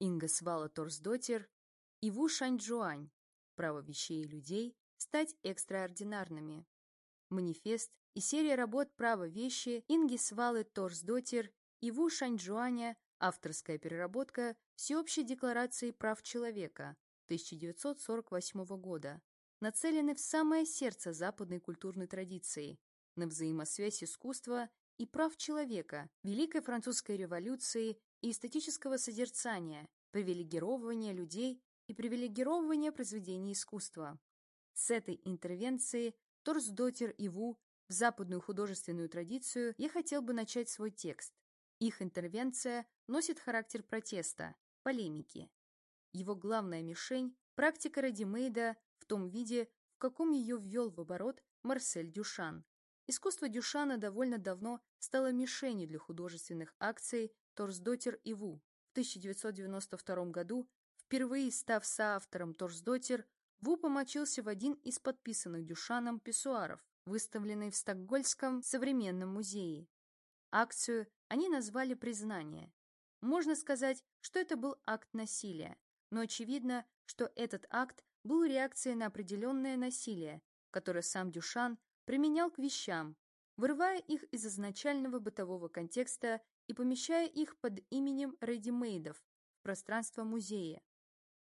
Инга Свала Торсдотер и Ву Шаньчжуань «Право вещей и людей стать экстраординарными». Манифест и серия работ «Право вещи» Инги Свалы Торсдотер и Ву Шаньчжуаня авторская переработка Всеобщей декларации прав человека 1948 года, нацелены в самое сердце западной культурной традиции, на взаимосвязь искусства и прав человека, Великой Французской революции и эстетического созерцания, привилегирования людей и привилегирования произведений искусства. С этой интервенции Торсдотер и Ву в западную художественную традицию я хотел бы начать свой текст. Их интервенция носит характер протеста, полемики. Его главная мишень – практика Редимейда в том виде, в каком ее ввел в оборот Марсель Дюшан. Искусство Дюшана довольно давно стало мишенью для художественных акций Торсдотер и Ву. В 1992 году, впервые став соавтором Торсдотер, Ву помочился в один из подписанных Дюшаном писсуаров, выставленный в Стокгольмском современном музее. Акцию они назвали «Признание». Можно сказать, что это был акт насилия, но очевидно, что этот акт был реакцией на определенное насилие, которое сам Дюшан применял к вещам, вырывая их из изначального бытового контекста и помещая их под именем редимейдов в пространство музея.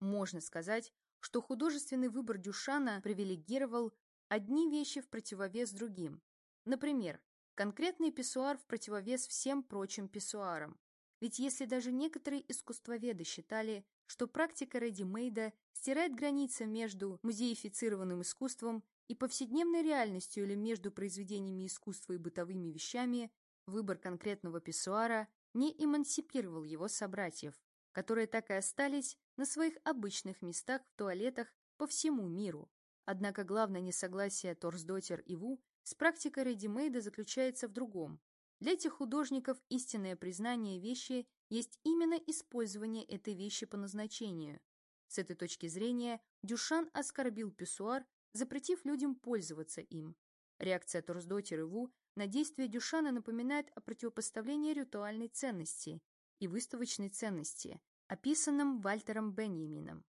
Можно сказать, что художественный выбор Дюшана привилегировал одни вещи в противовес другим. Например, конкретный писсуар в противовес всем прочим писсуарам. Ведь если даже некоторые искусствоведы считали, что практика редимейда стирает границы между музеифицированным искусством и повседневной реальностью или между произведениями искусства и бытовыми вещами, выбор конкретного писсуара не эмансипировал его собратьев, которые так и остались на своих обычных местах в туалетах по всему миру. Однако главное несогласие Торсдотер и Ву с практикой редимейда заключается в другом. Для этих художников истинное признание вещи есть именно использование этой вещи по назначению. С этой точки зрения Дюшан оскорбил писсуар, запретив людям пользоваться им. Реакция Торсдотер и Ву на действие Дюшана напоминает о противопоставлении ритуальной ценности и выставочной ценности, описанном Вальтером Беньямином.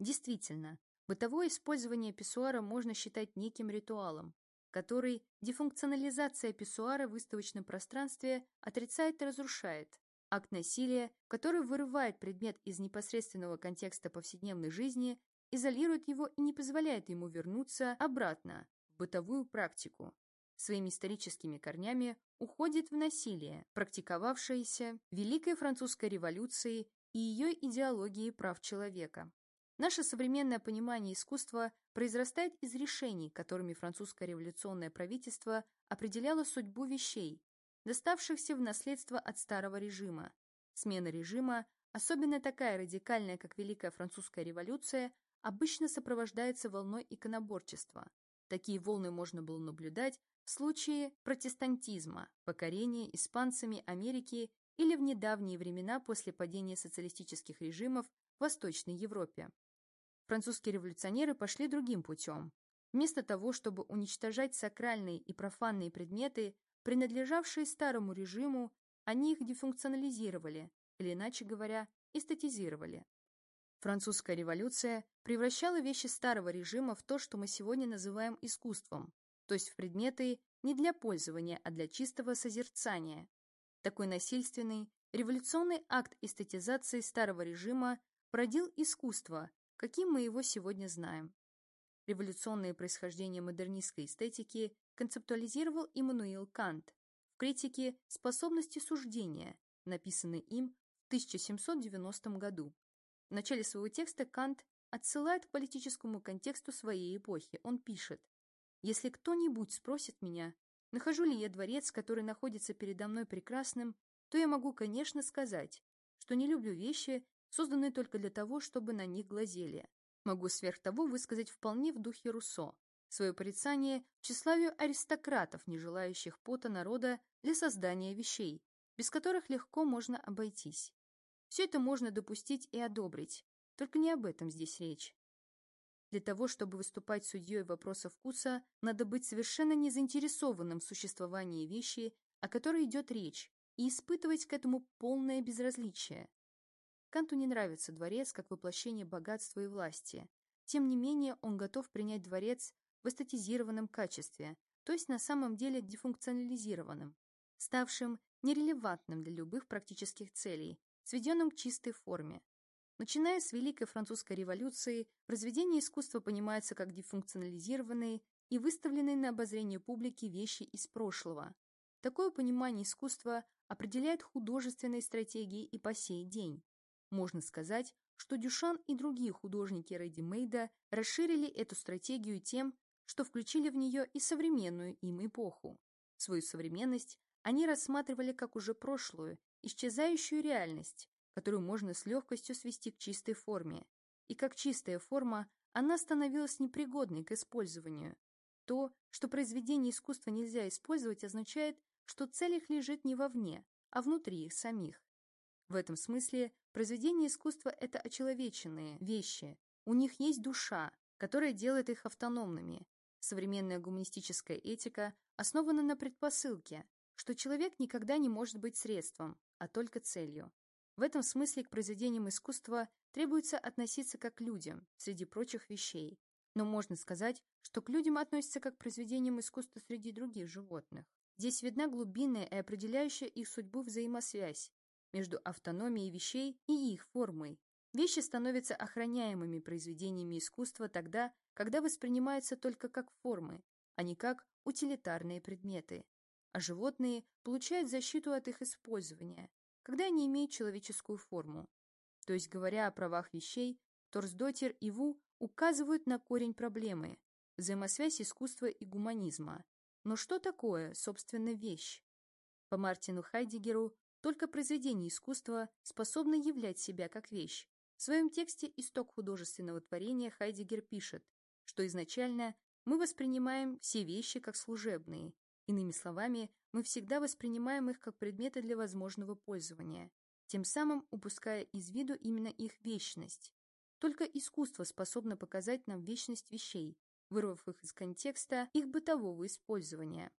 Действительно, бытовое использование писсуара можно считать неким ритуалом, который дефункционализация писсуара в выставочном пространстве отрицает и разрушает. Акт насилия, который вырывает предмет из непосредственного контекста повседневной жизни, изолирует его и не позволяет ему вернуться обратно в бытовую практику. Своими историческими корнями уходит в насилие, практиковавшееся Великой Французской революцией и ее идеологией прав человека. Наше современное понимание искусства произрастает из решений, которыми французское революционное правительство определяло судьбу вещей, доставшихся в наследство от старого режима. Смена режима, особенно такая радикальная, как Великая Французская революция, обычно сопровождается волной иконоборчества. Такие волны можно было наблюдать в случае протестантизма, покорения испанцами Америки или в недавние времена после падения социалистических режимов в Восточной Европе. Французские революционеры пошли другим путем. Вместо того, чтобы уничтожать сакральные и профанные предметы, принадлежавшие старому режиму, они их дефункционализировали, или, иначе говоря, эстетизировали. Французская революция превращала вещи старого режима в то, что мы сегодня называем искусством, то есть в предметы не для пользования, а для чистого созерцания. Такой насильственный, революционный акт эстетизации старого режима породил искусство, каким мы его сегодня знаем. Революционное происхождение модернистской эстетики концептуализировал Иммануил Кант в критике «Способности суждения», написанной им в 1790 году. В начале своего текста Кант отсылает к политическому контексту своей эпохи. Он пишет «Если кто-нибудь спросит меня, нахожу ли я дворец, который находится передо мной прекрасным, то я могу, конечно, сказать, что не люблю вещи, созданные только для того, чтобы на них глазели. Могу сверх того высказать вполне в духе Руссо свое порицание тщеславию аристократов, не желающих пота народа для создания вещей, без которых легко можно обойтись. Все это можно допустить и одобрить, только не об этом здесь речь. Для того, чтобы выступать судьей вопроса вкуса, надо быть совершенно не заинтересованным в существовании вещи, о которой идет речь, и испытывать к этому полное безразличие. Канту не нравится дворец как воплощение богатства и власти. Тем не менее, он готов принять дворец в эстетизированном качестве, то есть на самом деле дефункционализированным, ставшим нерелевантным для любых практических целей, сведенным к чистой форме. Начиная с Великой Французской революции, произведения искусства понимаются как дефункционализированные и выставленные на обозрение публики вещи из прошлого. Такое понимание искусства определяет художественные стратегии и по сей день. Можно сказать, что Дюшан и другие художники Рэдди-Мейда расширили эту стратегию тем, что включили в нее и современную им эпоху. Свою современность они рассматривали как уже прошлую, исчезающую реальность, которую можно с легкостью свести к чистой форме. И как чистая форма, она становилась непригодной к использованию. То, что произведение искусства нельзя использовать, означает, что цель их лежит не вовне, а внутри их самих. В этом смысле произведения искусства – это очеловеченные вещи. У них есть душа, которая делает их автономными. Современная гуманистическая этика основана на предпосылке, что человек никогда не может быть средством, а только целью. В этом смысле к произведениям искусства требуется относиться как к людям, среди прочих вещей. Но можно сказать, что к людям относятся как к произведениям искусства среди других животных. Здесь видна глубинная и определяющая их судьбу взаимосвязь, между автономией вещей и их формой. Вещи становятся охраняемыми произведениями искусства тогда, когда воспринимаются только как формы, а не как утилитарные предметы. А животные получают защиту от их использования, когда они имеют человеческую форму. То есть, говоря о правах вещей, Торсдотер и Ву указывают на корень проблемы – взаимосвязь искусства и гуманизма. Но что такое, собственно, вещь? По Мартину Хайдегеру только произведение искусства способно являть себя как вещь. В своем тексте «Исток художественного творения» Хайдегер пишет, что изначально мы воспринимаем все вещи как служебные. Иными словами, мы всегда воспринимаем их как предметы для возможного пользования, тем самым упуская из виду именно их вечность. Только искусство способно показать нам вечность вещей, вырвав их из контекста их бытового использования.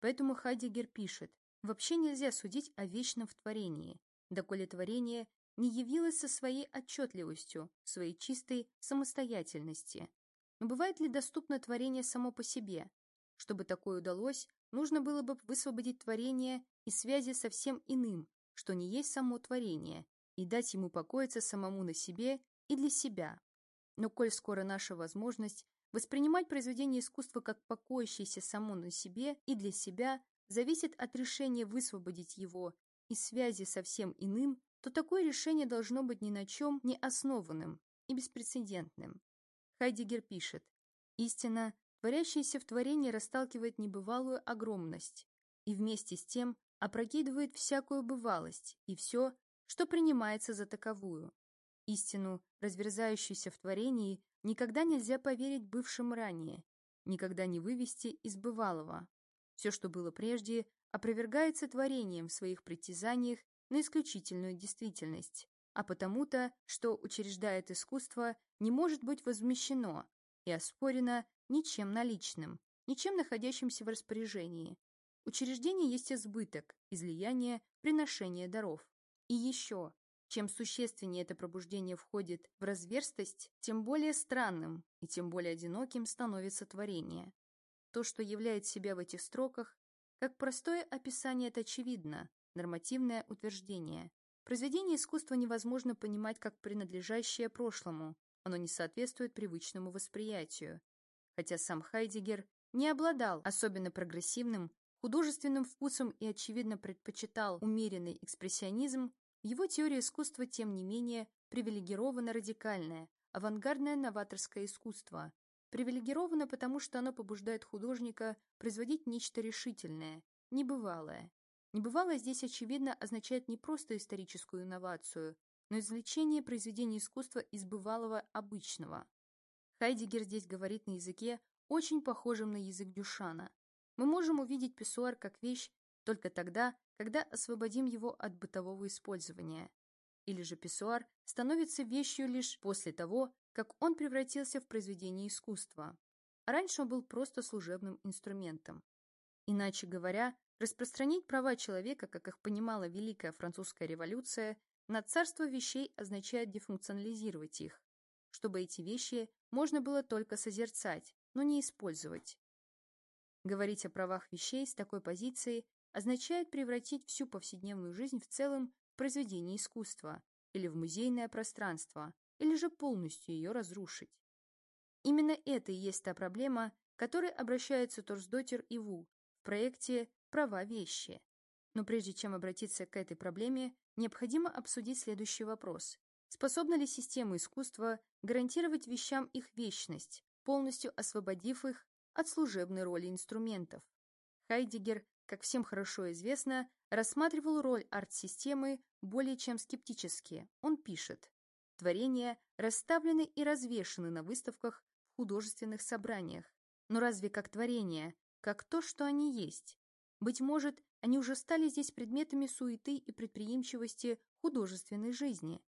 Поэтому Хайдегер пишет, Вообще нельзя судить о вечном в творении, доколе творение не явилось со своей отчетливостью, своей чистой самостоятельности. Но бывает ли доступно творение само по себе? Чтобы такое удалось, нужно было бы высвободить творение из связи со всем иным, что не есть само творение, и дать ему покоиться самому на себе и для себя. Но коль скоро наша возможность воспринимать произведение искусства как покоящееся само на себе и для себя зависит от решения высвободить его из связи со всем иным, то такое решение должно быть ни на чем не основанным и беспрецедентным. Хайдегер пишет, «Истина, творящаяся в творении, расталкивает небывалую огромность и вместе с тем опрокидывает всякую бывалость и все, что принимается за таковую. Истину, разверзающуюся в творении, никогда нельзя поверить бывшим ранее, никогда не вывести из бывалого. Все, что было прежде, опровергается творением в своих притязаниях на исключительную действительность, а потому-то, что учреждает искусство, не может быть возмещено и оспорено ничем наличным, ничем находящимся в распоряжении. Учреждение есть избыток, излияние, приношение даров. И еще, чем существеннее это пробуждение входит в разверстость, тем более странным и тем более одиноким становится творение. То, что являет себя в этих строках, как простое описание, это очевидно, нормативное утверждение. Произведение искусства невозможно понимать как принадлежащее прошлому, оно не соответствует привычному восприятию. Хотя сам Хайдегер не обладал особенно прогрессивным художественным вкусом и, очевидно, предпочитал умеренный экспрессионизм, его теория искусства, тем не менее, привилегировано радикальное, авангардное новаторское искусство, Привилегировано, потому что оно побуждает художника производить нечто решительное, небывалое. Небывалое здесь, очевидно, означает не просто историческую инновацию, но извлечение произведения искусства из бывалого обычного. Хайдегер здесь говорит на языке, очень похожем на язык Дюшана. Мы можем увидеть писсуар как вещь только тогда, когда освободим его от бытового использования. Или же писсуар становится вещью лишь после того, как он превратился в произведение искусства. раньше он был просто служебным инструментом. Иначе говоря, распространить права человека, как их понимала Великая Французская революция, на царство вещей означает дефункционализировать их, чтобы эти вещи можно было только созерцать, но не использовать. Говорить о правах вещей с такой позиции означает превратить всю повседневную жизнь в целом в произведение искусства или в музейное пространство, или же полностью ее разрушить. Именно это и есть та проблема, к которой обращаются Торсдотер и Ву в проекте «Права вещи». Но прежде чем обратиться к этой проблеме, необходимо обсудить следующий вопрос. Способна ли система искусства гарантировать вещам их вечность, полностью освободив их от служебной роли инструментов? Хайдегер, как всем хорошо известно, рассматривал роль арт-системы более чем скептически. Он пишет, творения расставлены и развешаны на выставках в художественных собраниях. Но разве как творения, как то, что они есть? Быть может, они уже стали здесь предметами суеты и предприимчивости художественной жизни.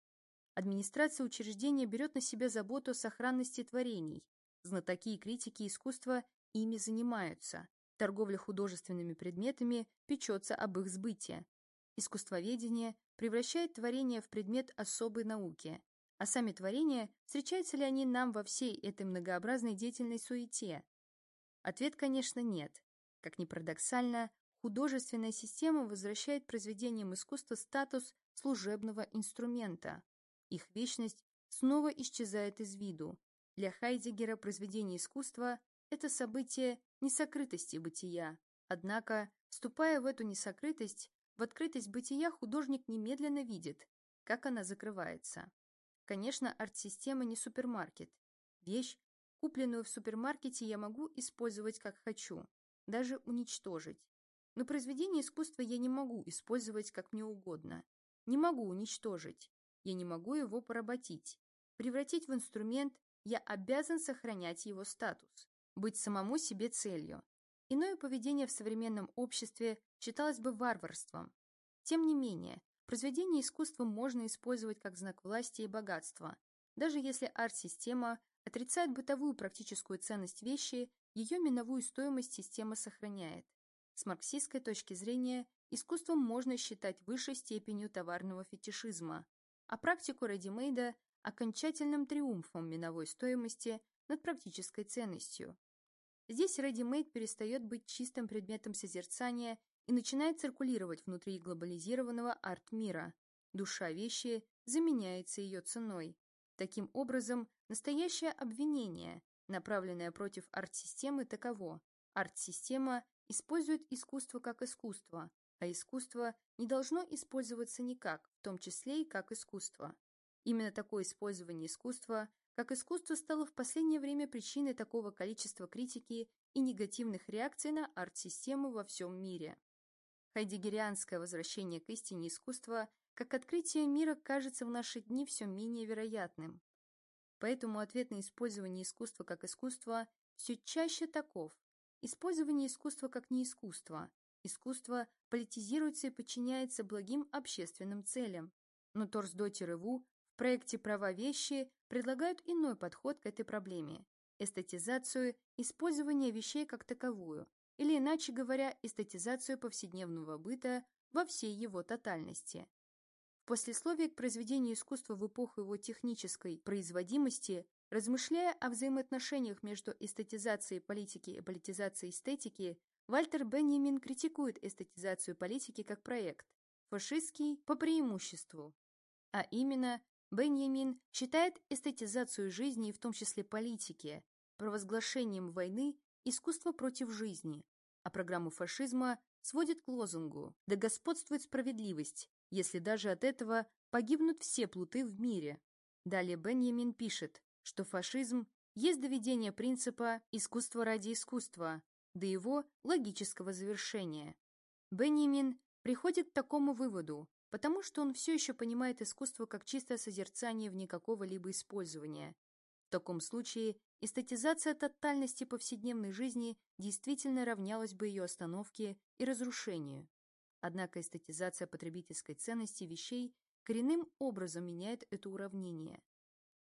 Администрация учреждения берет на себя заботу о сохранности творений. Знатоки и критики искусства ими занимаются. Торговля художественными предметами печется об их сбытии. Искусствоведение превращает творение в предмет особой науки. А сами творения, встречаются ли они нам во всей этой многообразной деятельной суете? Ответ, конечно, нет. Как ни парадоксально, художественная система возвращает произведениям искусства статус служебного инструмента. Их вечность снова исчезает из виду. Для Хайдегера произведение искусства – это событие несокрытости бытия. Однако, вступая в эту несокрытость, в открытость бытия художник немедленно видит, как она закрывается. Конечно, арт-система не супермаркет. Вещь, купленную в супермаркете, я могу использовать как хочу, даже уничтожить. Но произведение искусства я не могу использовать как мне угодно. Не могу уничтожить. Я не могу его поработить. Превратить в инструмент я обязан сохранять его статус, быть самому себе целью. Иное поведение в современном обществе считалось бы варварством. Тем не менее, произведение искусства можно использовать как знак власти и богатства. Даже если арт-система отрицает бытовую практическую ценность вещи, ее миновую стоимость система сохраняет. С марксистской точки зрения, искусством можно считать высшей степенью товарного фетишизма, а практику редимейда – окончательным триумфом миновой стоимости над практической ценностью. Здесь редимейд перестает быть чистым предметом созерцания и начинает циркулировать внутри глобализированного арт-мира. Душа вещи заменяется ее ценой. Таким образом, настоящее обвинение, направленное против арт-системы, таково. Арт-система использует искусство как искусство, а искусство не должно использоваться никак, в том числе и как искусство. Именно такое использование искусства, как искусство, стало в последнее время причиной такого количества критики и негативных реакций на арт-систему во всем мире. Хайдегерианское возвращение к истине искусства как открытие мира кажется в наши дни все менее вероятным. Поэтому ответ на использование искусства как искусства все чаще таков. Использование искусства как не искусство. Искусство политизируется и подчиняется благим общественным целям. Но Торсдотер и Ву в проекте «Права вещи» предлагают иной подход к этой проблеме – эстетизацию использования вещей как таковую, или, иначе говоря, эстетизацию повседневного быта во всей его тотальности. В послесловии к произведению искусства в эпоху его технической производимости Размышляя о взаимоотношениях между эстетизацией политики и политизацией эстетики, Вальтер Беньямин критикует эстетизацию политики как проект, фашистский по преимуществу. А именно, Беньямин считает эстетизацию жизни, в том числе политики, провозглашением войны искусство против жизни, а программу фашизма сводит к лозунгу «Да господствует справедливость, если даже от этого погибнут все плуты в мире». Далее Беньямин пишет что фашизм есть доведение принципа «искусство ради искусства» до его логического завершения. Бенjamin приходит к такому выводу, потому что он все еще понимает искусство как чистое созерцание вне какого-либо использования. В таком случае эстетизация тотальности повседневной жизни действительно равнялась бы ее остановке и разрушению. Однако эстетизация потребительской ценности вещей коренным образом меняет это уравнение.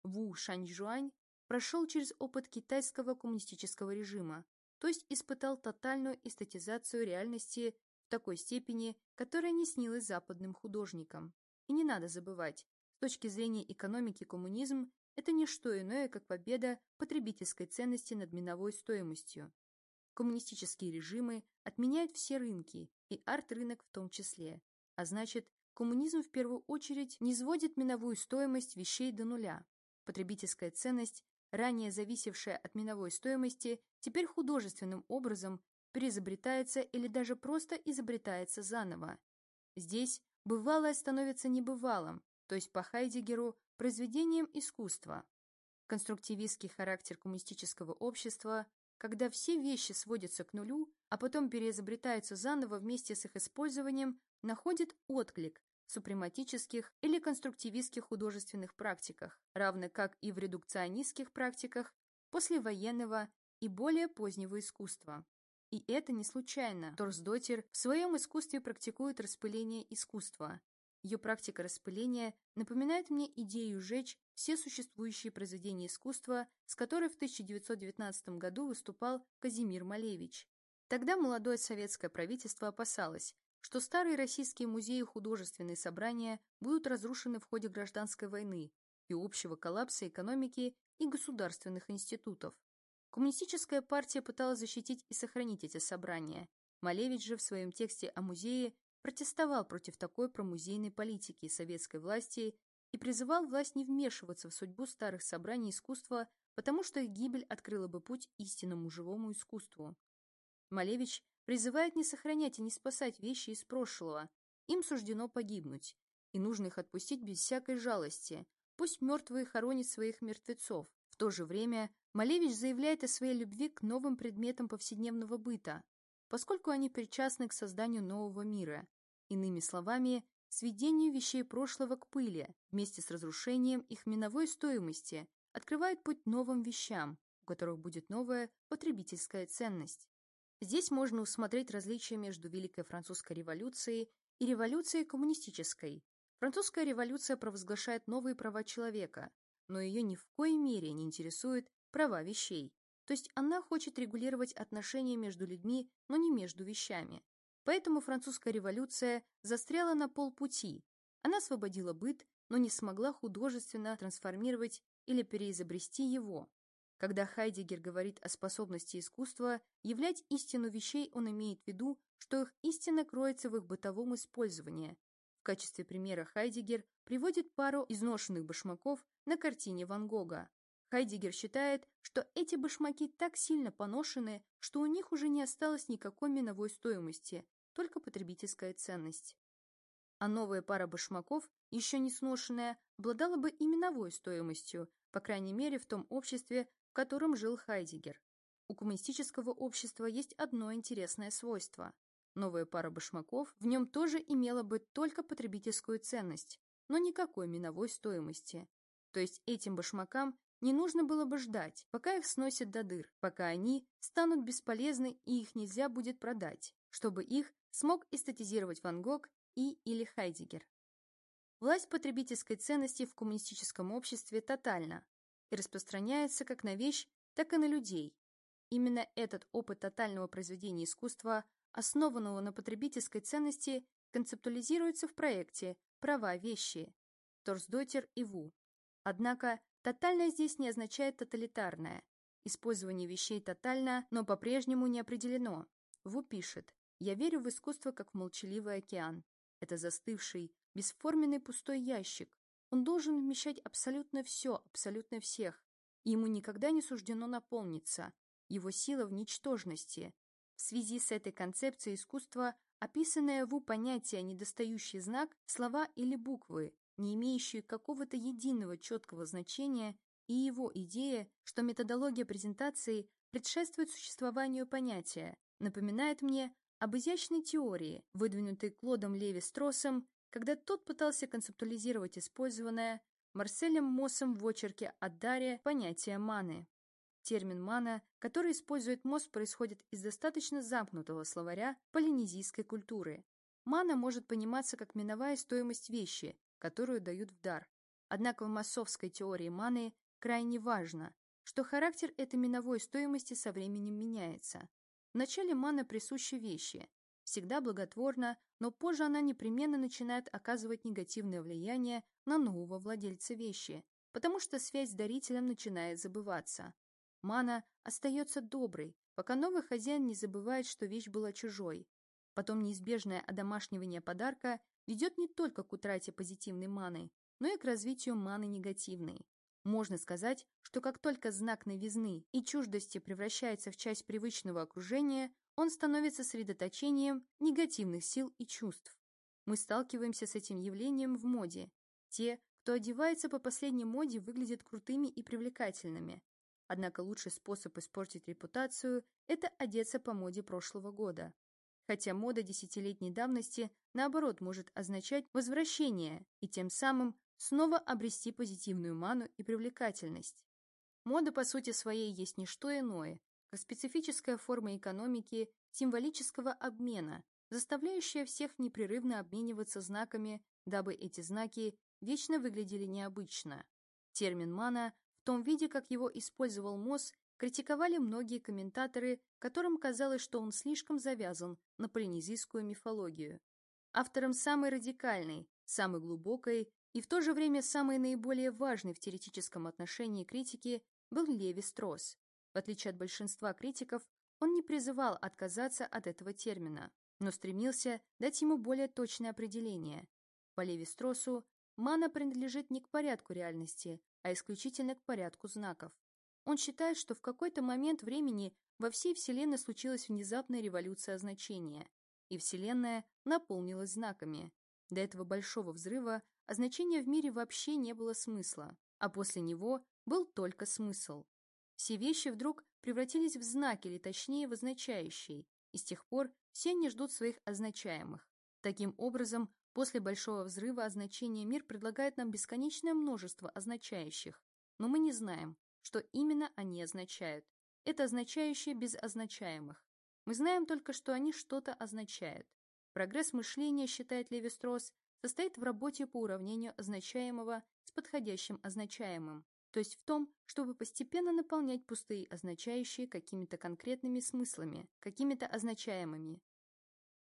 Ву Шаньжуань прошел через опыт китайского коммунистического режима, то есть испытал тотальную эстетизацию реальности в такой степени, которая не снилась западным художникам. И не надо забывать, с точки зрения экономики коммунизм – это не что иное, как победа потребительской ценности над миновой стоимостью. Коммунистические режимы отменяют все рынки, и арт-рынок в том числе, а значит, коммунизм в первую очередь не сводит миновую стоимость вещей до нуля. Потребительская ценность, ранее зависевшая от миновой стоимости, теперь художественным образом переизобретается или даже просто изобретается заново. Здесь бывалое становится небывалым, то есть по Хайдегеру произведением искусства. Конструктивистский характер коммунистического общества когда все вещи сводятся к нулю, а потом переизобретаются заново вместе с их использованием, находит отклик в супрематических или конструктивистских художественных практиках, равно как и в редукционистских практиках послевоенного и более позднего искусства. И это не случайно. Торсдотер в своем искусстве практикует распыление искусства, ее практика распыления напоминает мне идею сжечь все существующие произведения искусства, с которой в 1919 году выступал Казимир Малевич. Тогда молодое советское правительство опасалось, что старые российские музеи и художественные собрания будут разрушены в ходе гражданской войны и общего коллапса экономики и государственных институтов. Коммунистическая партия пыталась защитить и сохранить эти собрания. Малевич же в своем тексте о музее протестовал против такой промузейной политики советской власти и призывал власть не вмешиваться в судьбу старых собраний искусства, потому что их гибель открыла бы путь истинному живому искусству. Малевич призывает не сохранять и не спасать вещи из прошлого, им суждено погибнуть, и нужно их отпустить без всякой жалости, пусть мертвые хоронят своих мертвецов. В то же время Малевич заявляет о своей любви к новым предметам повседневного быта, поскольку они причастны к созданию нового мира, Иными словами, сведению вещей прошлого к пыли вместе с разрушением их миновой стоимости открывает путь новым вещам, у которых будет новая потребительская ценность. Здесь можно усмотреть различия между Великой Французской революцией и революцией коммунистической. Французская революция провозглашает новые права человека, но ее ни в коей мере не интересуют права вещей. То есть она хочет регулировать отношения между людьми, но не между вещами. Поэтому французская революция застряла на полпути. Она освободила быт, но не смогла художественно трансформировать или переизобрести его. Когда Хайдегер говорит о способности искусства являть истину вещей, он имеет в виду, что их истина кроется в их бытовом использовании. В качестве примера Хайдегер приводит пару изношенных башмаков на картине Ван Гога. Хайдегер считает, что эти башмаки так сильно поношены, что у них уже не осталось никакой миновой стоимости, только потребительская ценность. А новая пара башмаков, еще не сношенная, обладала бы именовой стоимостью, по крайней мере в том обществе, в котором жил Хайдегер. У коммунистического общества есть одно интересное свойство. Новая пара башмаков в нем тоже имела бы только потребительскую ценность, но никакой миновой стоимости. То есть этим башмакам не нужно было бы ждать, пока их сносят до дыр, пока они станут бесполезны и их нельзя будет продать, чтобы их смог эстетизировать Ван Гог и или Хайдегер. Власть потребительской ценности в коммунистическом обществе тотальна и распространяется как на вещь, так и на людей. Именно этот опыт тотального произведения искусства, основанного на потребительской ценности, концептуализируется в проекте «Права вещи» Торсдотер и Ву. Однако тотальное здесь не означает тоталитарное. Использование вещей тотально, но по-прежнему не определено. Ву пишет, я верю в искусство, как в молчаливый океан. Это застывший, бесформенный пустой ящик. Он должен вмещать абсолютно все, абсолютно всех. И ему никогда не суждено наполниться. Его сила в ничтожности. В связи с этой концепцией искусства описанное в понятие недостающий знак, слова или буквы, не имеющие какого-то единого четкого значения, и его идея, что методология презентации предшествует существованию понятия, напоминает мне об изящной теории, выдвинутой Клодом Леви-Стросом, когда тот пытался концептуализировать использованное Марселем Моссом в очерке о даре понятие маны. Термин «мана», который использует Мосс, происходит из достаточно замкнутого словаря полинезийской культуры. Мана может пониматься как миновая стоимость вещи, которую дают в дар. Однако в массовской теории маны крайне важно, что характер этой миновой стоимости со временем меняется. Вначале мана присуща вещи, всегда благотворна, но позже она непременно начинает оказывать негативное влияние на нового владельца вещи, потому что связь с дарителем начинает забываться. Мана остается доброй, пока новый хозяин не забывает, что вещь была чужой. Потом неизбежное одомашнивание подарка ведет не только к утрате позитивной маны, но и к развитию маны негативной. Можно сказать, что как только знак новизны и чуждости превращается в часть привычного окружения, он становится средоточением негативных сил и чувств. Мы сталкиваемся с этим явлением в моде. Те, кто одевается по последней моде, выглядят крутыми и привлекательными. Однако лучший способ испортить репутацию – это одеться по моде прошлого года. Хотя мода десятилетней давности, наоборот, может означать возвращение и тем самым снова обрести позитивную ману и привлекательность. Мода по сути своей есть не что иное, как специфическая форма экономики символического обмена, заставляющая всех непрерывно обмениваться знаками, дабы эти знаки вечно выглядели необычно. Термин «мана» в том виде, как его использовал МОЗ, критиковали многие комментаторы, которым казалось, что он слишком завязан на полинезийскую мифологию. Автором самой радикальной, самой глубокой и в то же время самый наиболее важный в теоретическом отношении критики был Леви Стросс. В отличие от большинства критиков, он не призывал отказаться от этого термина, но стремился дать ему более точное определение. По Леви Строссу мана принадлежит не к порядку реальности, а исключительно к порядку знаков. Он считает, что в какой-то момент времени во всей Вселенной случилась внезапная революция значения, и Вселенная наполнилась знаками. До этого большого взрыва значения в мире вообще не было смысла, а после него был только смысл. Все вещи вдруг превратились в знаки, или точнее в означающие, и с тех пор все они ждут своих означаемых. Таким образом, после Большого взрыва означение мир предлагает нам бесконечное множество означающих, но мы не знаем, что именно они означают. Это означающие без означаемых. Мы знаем только, что они что-то означают. Прогресс мышления, считает Леви-Стросс, состоит в работе по уравнению означаемого с подходящим означаемым, то есть в том, чтобы постепенно наполнять пустые означающие какими-то конкретными смыслами, какими-то означаемыми.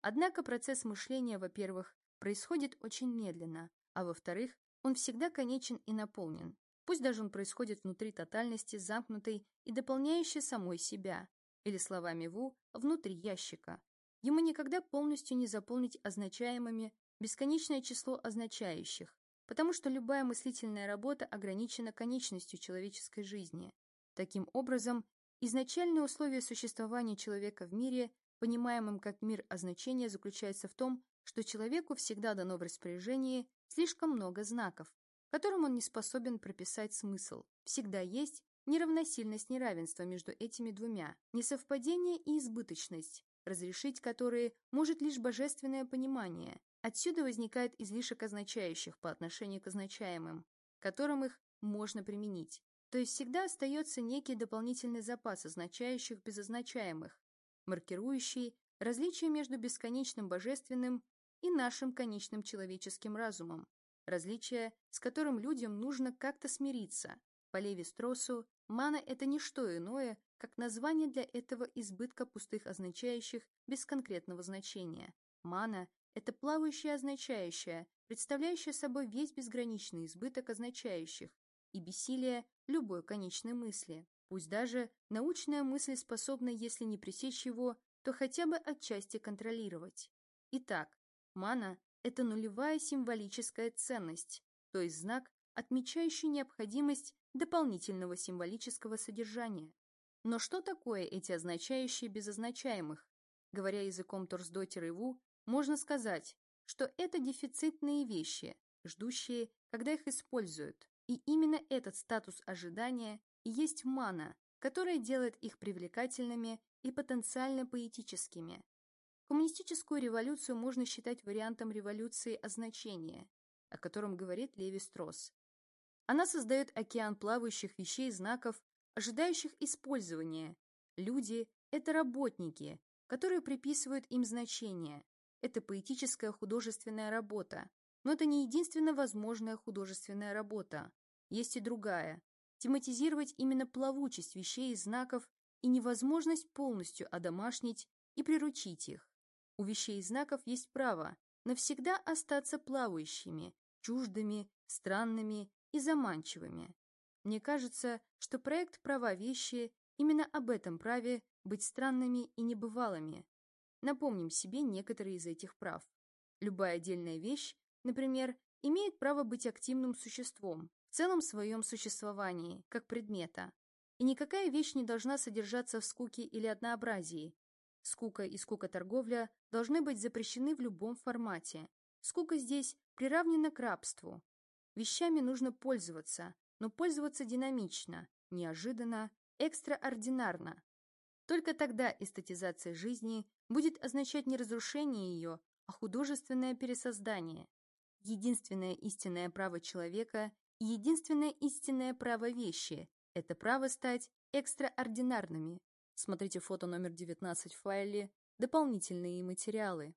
Однако процесс мышления, во-первых, происходит очень медленно, а во-вторых, он всегда конечен и наполнен. Пусть даже он происходит внутри тотальности, замкнутой и дополняющей самой себя, или словами Ву, внутри ящика. Ему никогда полностью не заполнить означаемыми бесконечное число означающих, потому что любая мыслительная работа ограничена конечностью человеческой жизни. Таким образом, изначальное условие существования человека в мире, понимаемым как мир означения, заключается в том, что человеку всегда дано в распоряжении слишком много знаков, которым он не способен прописать смысл. Всегда есть неравносильность неравенства между этими двумя, несовпадение и избыточность, разрешить которые может лишь божественное понимание, Отсюда возникает излишек означающих по отношению к означаемым, которым их можно применить. То есть всегда остается некий дополнительный запас означающих без означаемых, маркирующий различие между бесконечным божественным и нашим конечным человеческим разумом, различие, с которым людям нужно как-то смириться. По Леви Стросу, мана – это не что иное, как название для этого избытка пустых означающих без конкретного значения. Мана это плавающее означающее, представляющее собой весь безграничный избыток означающих и бессилие любой конечной мысли. Пусть даже научная мысль способна, если не пресечь его, то хотя бы отчасти контролировать. Итак, мана – это нулевая символическая ценность, то есть знак, отмечающий необходимость дополнительного символического содержания. Но что такое эти означающие без означаемых? Говоря языком Торсдотер и Ву, можно сказать, что это дефицитные вещи, ждущие, когда их используют. И именно этот статус ожидания и есть мана, которая делает их привлекательными и потенциально поэтическими. Коммунистическую революцию можно считать вариантом революции означения, о котором говорит Леви Стросс. Она создает океан плавающих вещей знаков, ожидающих использования. Люди – это работники, которые приписывают им значение, это поэтическая художественная работа. Но это не единственно возможная художественная работа. Есть и другая. Тематизировать именно плавучесть вещей и знаков и невозможность полностью одомашнить и приручить их. У вещей и знаков есть право навсегда остаться плавающими, чуждыми, странными и заманчивыми. Мне кажется, что проект «Права вещи» именно об этом праве быть странными и небывалыми. Напомним себе некоторые из этих прав. Любая отдельная вещь, например, имеет право быть активным существом в целом своем существовании, как предмета. И никакая вещь не должна содержаться в скуке или однообразии. Скука и скука-торговля должны быть запрещены в любом формате. Скука здесь приравнена к рабству. Вещами нужно пользоваться, но пользоваться динамично, неожиданно, экстраординарно. Только тогда эстетизация жизни будет означать не разрушение ее, а художественное пересоздание. Единственное истинное право человека и единственное истинное право вещи – это право стать экстраординарными. Смотрите фото номер 19 в файле «Дополнительные материалы».